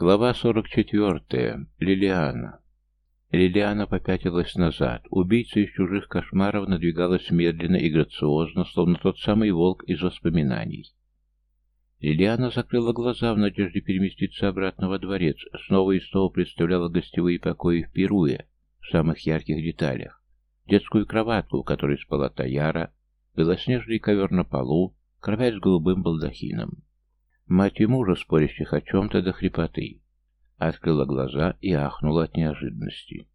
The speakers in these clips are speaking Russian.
Глава 44. Лилиана. Лилиана попятилась назад. Убийца из чужих кошмаров надвигалась медленно и грациозно, словно тот самый волк из воспоминаний. Лилиана закрыла глаза в надежде переместиться обратно во дворец, снова и снова представляла гостевые покои в Перуе в самых ярких деталях. Детскую кроватку, у которой спала Таяра, белоснежный ковер на полу, кровать с голубым балдахином. Мать и мужа, спорящих о чем-то до хрипоты. Открыла глаза и ахнула от неожиданности.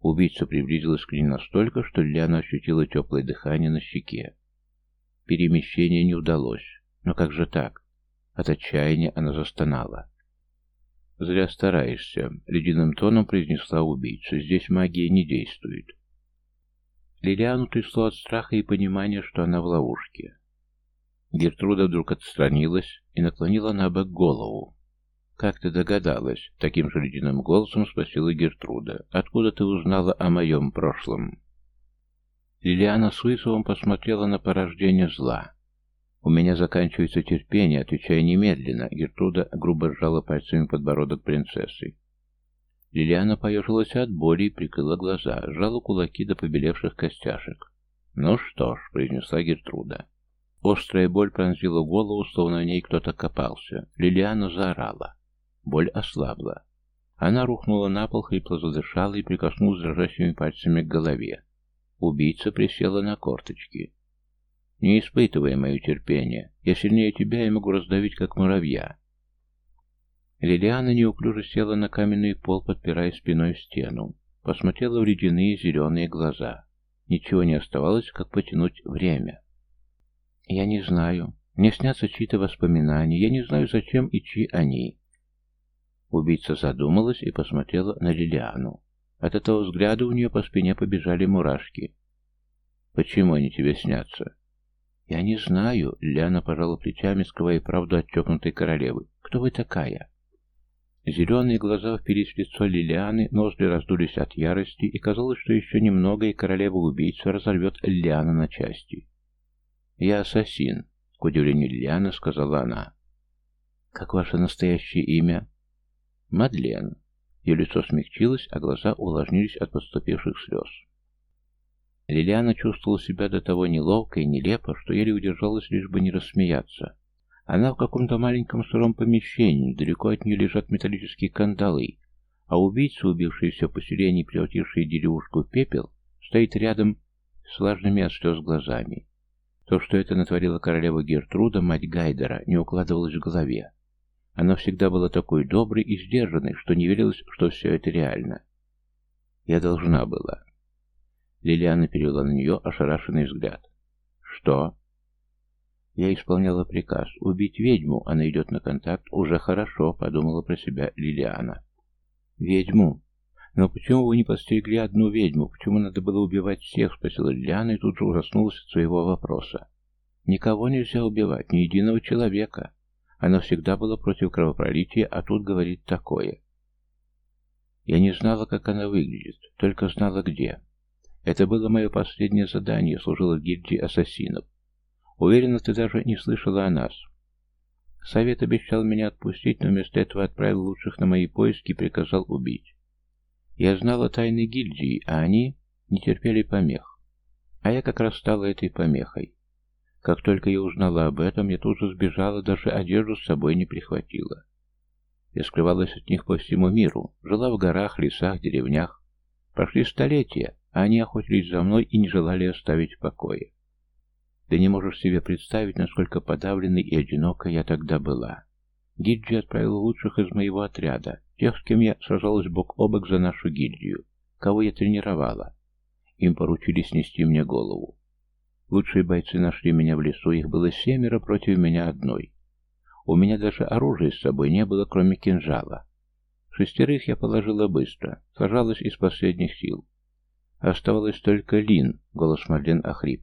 Убийца приблизилась к ней настолько, что Лиана ощутила теплое дыхание на щеке. Перемещение не удалось. Но как же так? От отчаяния она застонала. «Зря стараешься», — ледяным тоном произнесла убийца. «Здесь магия не действует». Лилиану трясло от страха и понимания, что она в ловушке. Гертруда вдруг отстранилась и наклонила на бок голову. «Как ты догадалась?» — таким же ледяным голосом спросила Гертруда. «Откуда ты узнала о моем прошлом?» Лилиана с вызовом посмотрела на порождение зла. «У меня заканчивается терпение, отвечая немедленно». Гертруда грубо сжала пальцами подбородок принцессы. Лилиана поежилась от боли и прикрыла глаза, сжала кулаки до побелевших костяшек. «Ну что ж», — произнесла Гертруда, Острая боль пронзила голову, словно в ней кто-то копался. Лилиана заорала. Боль ослабла. Она рухнула на пол, хрипло задышала и прикоснулась дрожащими пальцами к голове. Убийца присела на корточки. «Не испытывай мое терпение. Я сильнее тебя и могу раздавить, как муравья». Лилиана неуклюже села на каменный пол, подпирая спиной стену. Посмотрела в ледяные зеленые глаза. Ничего не оставалось, как потянуть время. Я не знаю. Мне снятся чьи-то воспоминания. Я не знаю, зачем и чьи они. Убийца задумалась и посмотрела на Лилиану. От этого взгляда у нее по спине побежали мурашки. «Почему они тебе снятся?» «Я не знаю», — Лилиана пожала плечами, скрывая правду от чокнутой королевы. «Кто вы такая?» Зеленые глаза впились в лицо Лилианы, ноздри раздулись от ярости, и казалось, что еще немного, и королева-убийца разорвет Лилиана на части. «Я ассасин», — к удивлению Лилиана сказала она. «Как ваше настоящее имя?» «Мадлен». Ее лицо смягчилось, а глаза увлажнились от подступивших слез. Лилиана чувствовала себя до того неловко и нелепо, что еле удержалась, лишь бы не рассмеяться. Она в каком-то маленьком сыром помещении, далеко от нее лежат металлические кандалы, а убийца, убивший все поселение и превративший деревушку в пепел, стоит рядом с влажными от слез глазами. То, что это натворила королева Гертруда, мать Гайдера, не укладывалось в голове. Она всегда была такой доброй и сдержанной, что не верилось, что все это реально. Я должна была. Лилиана перевела на нее ошарашенный взгляд. «Что?» Я исполняла приказ. Убить ведьму, она идет на контакт. Уже хорошо, подумала про себя Лилиана. Ведьму? «Но почему вы не подстерегли одну ведьму? Почему надо было убивать всех?» — спросила Лилиана и тут же ужаснулась от своего вопроса. «Никого нельзя убивать, ни единого человека. Она всегда была против кровопролития, а тут говорит такое». Я не знала, как она выглядит, только знала, где. Это было мое последнее задание, служило в гильдии ассасинов. Уверена, ты даже не слышала о нас. Совет обещал меня отпустить, но вместо этого отправил лучших на мои поиски и приказал убить. Я знала тайны гильдии, а они не терпели помех. А я как раз стала этой помехой. Как только я узнала об этом, я тут же сбежала, даже одежду с собой не прихватила. Я скрывалась от них по всему миру, жила в горах, лесах, деревнях. Прошли столетия, а они охотились за мной и не желали оставить в покое. Ты не можешь себе представить, насколько подавленной и одинокой я тогда была. Гильдия отправила лучших из моего отряда, тех, с кем я сражалась бок о бок за нашу гильдию, кого я тренировала. Им поручили снести мне голову. Лучшие бойцы нашли меня в лесу, их было семеро против меня одной. У меня даже оружия с собой не было, кроме кинжала. Шестерых я положила быстро, сражалась из последних сил. Оставалась только Лин, голос Марлен охрип.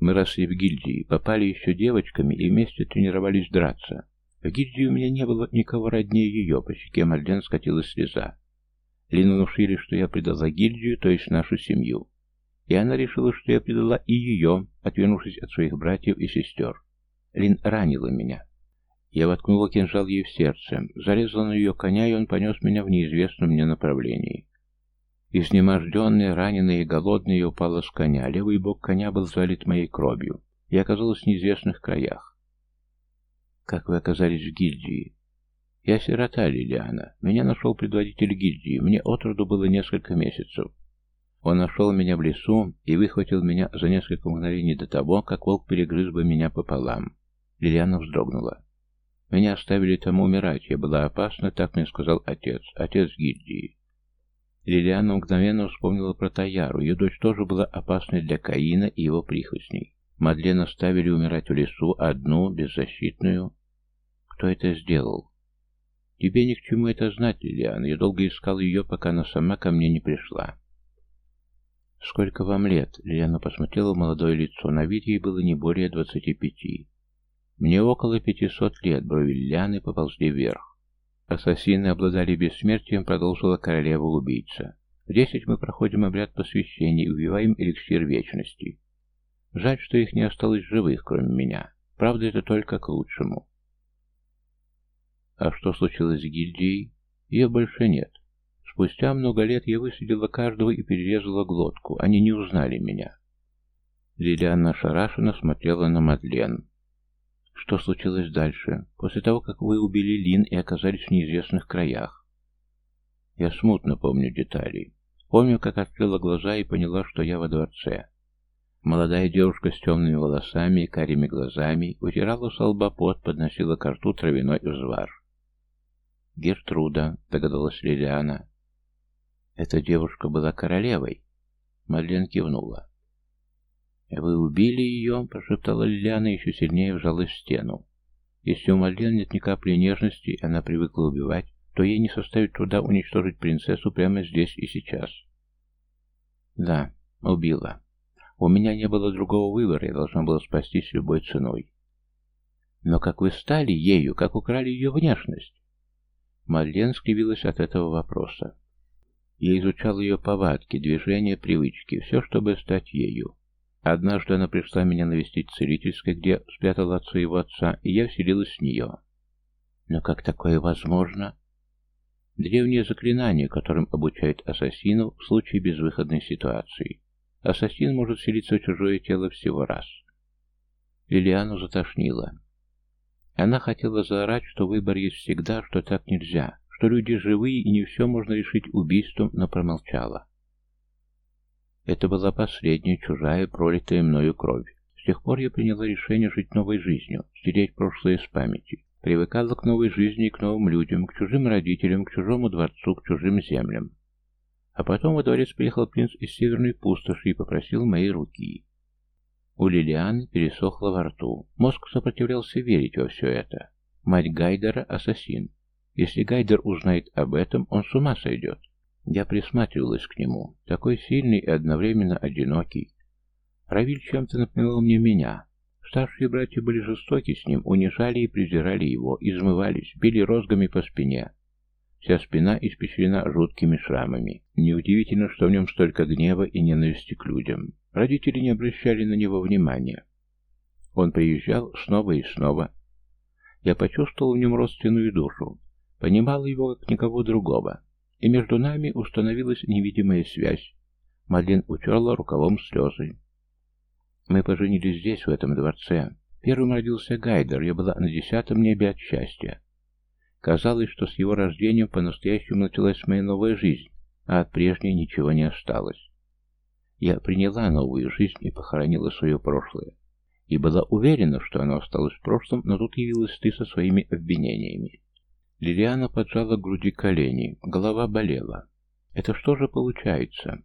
Мы росли в гильдии, попали еще девочками и вместе тренировались драться. Гильдии у меня не было никого роднее ее, по щеке Марлен скатилась слеза. Лину внушили, что я предала гильдию, то есть нашу семью. И она решила, что я предала и ее, отвернувшись от своих братьев и сестер. Лин ранила меня. Я воткнула кинжал ей в сердце, зарезала на ее коня, и он понес меня в неизвестном мне направлении. Изнеможденная, раненая и голодная, я упала с коня. Левый бок коня был залит моей кровью. Я оказалась в неизвестных краях. «Как вы оказались в гильдии?» «Я сирота, Лилиана. Меня нашел предводитель гильдии. Мне отроду было несколько месяцев. Он нашел меня в лесу и выхватил меня за несколько мгновений до того, как волк перегрыз бы меня пополам. Лилиана вздрогнула. Меня оставили там умирать, я была опасна, так мне сказал отец, отец гильдии. Лилиана мгновенно вспомнила про Таяру, ее дочь тоже была опасной для Каина и его прихвостней. Мадлен оставили умирать в лесу, одну, беззащитную. Кто это сделал? Тебе ни к чему это знать, Лилиана. Я долго искал ее, пока она сама ко мне не пришла. «Сколько вам лет?» Лилиана посмотрела в молодое лицо. На вид ей было не более двадцати пяти. Мне около пятисот лет, брови Ляны поползли вверх. Ассасины обладали бессмертием, продолжила королева-убийца. В десять мы проходим обряд посвящения и убиваем эликсир вечности. Жаль, что их не осталось живых, кроме меня. Правда, это только к лучшему. А что случилось с гильдией? Ее больше нет. Спустя много лет я высадила каждого и перерезала глотку. Они не узнали меня. Лилиана шарашенно смотрела на Мадлен. Что случилось дальше, после того, как вы убили Лин и оказались в неизвестных краях? Я смутно помню детали. Помню, как открыла глаза и поняла, что я во дворце. Молодая девушка с темными волосами и карими глазами утирала с лба пот, подносила к рту травяной узвар. «Гертруда», — догадалась Лилиана. «Эта девушка была королевой?» Мадлен кивнула. «Вы убили ее?» — прошептала Лилиана, еще сильнее вжалась в стену. «Если у Марлен нет ни капли нежности, она привыкла убивать, то ей не составит труда уничтожить принцессу прямо здесь и сейчас». «Да, убила. У меня не было другого выбора, я должна была спастись любой ценой». «Но как вы стали ею, как украли ее внешность?» Марлен скривилась от этого вопроса. Я изучал ее повадки, движения, привычки, все, чтобы стать ею. Однажды она пришла меня навестить в целительской, где спрятала от своего отца, и я вселилась в нее. Но как такое возможно? Древнее заклинание, которым обучают ассасину в случае безвыходной ситуации. Ассасин может вселиться в чужое тело всего раз. Лилиану затошнило. Она хотела заорать, что выбор есть всегда, что так нельзя, что люди живые и не все можно решить убийством, но промолчала. Это была последняя, чужая, пролитая мною кровь. С тех пор я приняла решение жить новой жизнью, стереть прошлое с памяти. Привыкала к новой жизни и к новым людям, к чужим родителям, к чужому дворцу, к чужим землям. А потом во дворец приехал принц из северной пустоши и попросил моей руки. У Лилианы пересохло во рту. Мозг сопротивлялся верить во все это. Мать Гайдера — ассасин. Если Гайдер узнает об этом, он с ума сойдет. Я присматривалась к нему, такой сильный и одновременно одинокий. Равиль чем-то напоминал мне меня. Старшие братья были жестоки с ним, унижали и презирали его, измывались, били розгами по спине. Вся спина испещрена жуткими шрамами. Неудивительно, что в нем столько гнева и ненависти к людям. Родители не обращали на него внимания. Он приезжал снова и снова. Я почувствовал в нем родственную душу, понимал его как никого другого и между нами установилась невидимая связь. Мадлен утерла рукавом слезы. Мы поженились здесь, в этом дворце. Первым родился Гайдер, я была на десятом небе от счастья. Казалось, что с его рождением по-настоящему началась моя новая жизнь, а от прежней ничего не осталось. Я приняла новую жизнь и похоронила свое прошлое. И была уверена, что оно осталось в прошлом, но тут явилась ты со своими обвинениями. Лилиана поджала к груди колени, голова болела. Это что же получается?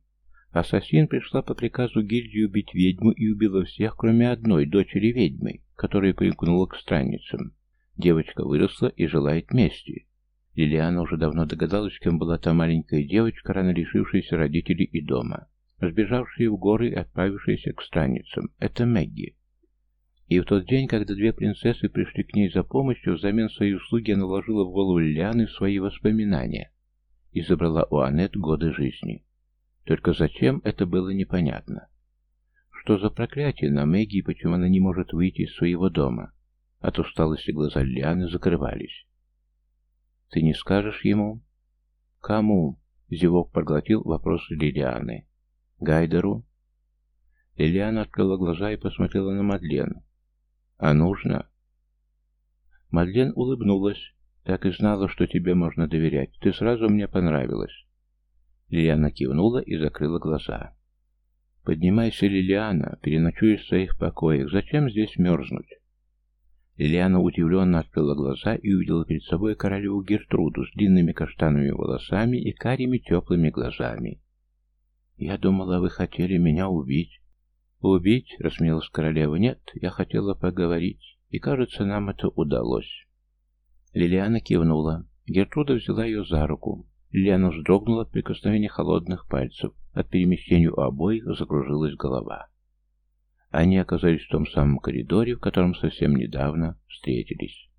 Ассасин пришла по приказу гильдии убить ведьму и убила всех, кроме одной, дочери ведьмы, которая примкнула к странницам. Девочка выросла и желает мести. Лилиана уже давно догадалась, кем была та маленькая девочка, рано лишившаяся родителей и дома, сбежавшая в горы и отправившаяся к странницам. Это Мэгги. И в тот день, когда две принцессы пришли к ней за помощью, взамен своей услуги она наложила в голову Лилианы свои воспоминания и забрала у Аннет годы жизни. Только зачем, это было непонятно. Что за проклятие на Мэгги и почему она не может выйти из своего дома? От усталости глаза Лилианы закрывались. «Ты не скажешь ему?» «Кому?» — зевок проглотил вопрос Лилианы. «Гайдеру?» Лилиана открыла глаза и посмотрела на Мадлен. «А нужно?» Мадлен улыбнулась. «Так и знала, что тебе можно доверять. Ты сразу мне понравилась». Лилиана кивнула и закрыла глаза. «Поднимайся, Лилиана, переночуй в своих покоях. Зачем здесь мерзнуть?» Лилиана удивленно открыла глаза и увидела перед собой королеву Гертруду с длинными каштановыми волосами и карими теплыми глазами. «Я думала, вы хотели меня убить». «Убить?» — рассмеялась королева. «Нет, я хотела поговорить, и, кажется, нам это удалось». Лилиана кивнула. Гертруда взяла ее за руку. Лилиана вздрогнула от прикосновения холодных пальцев. От перемещения у обоих закружилась голова. Они оказались в том самом коридоре, в котором совсем недавно встретились.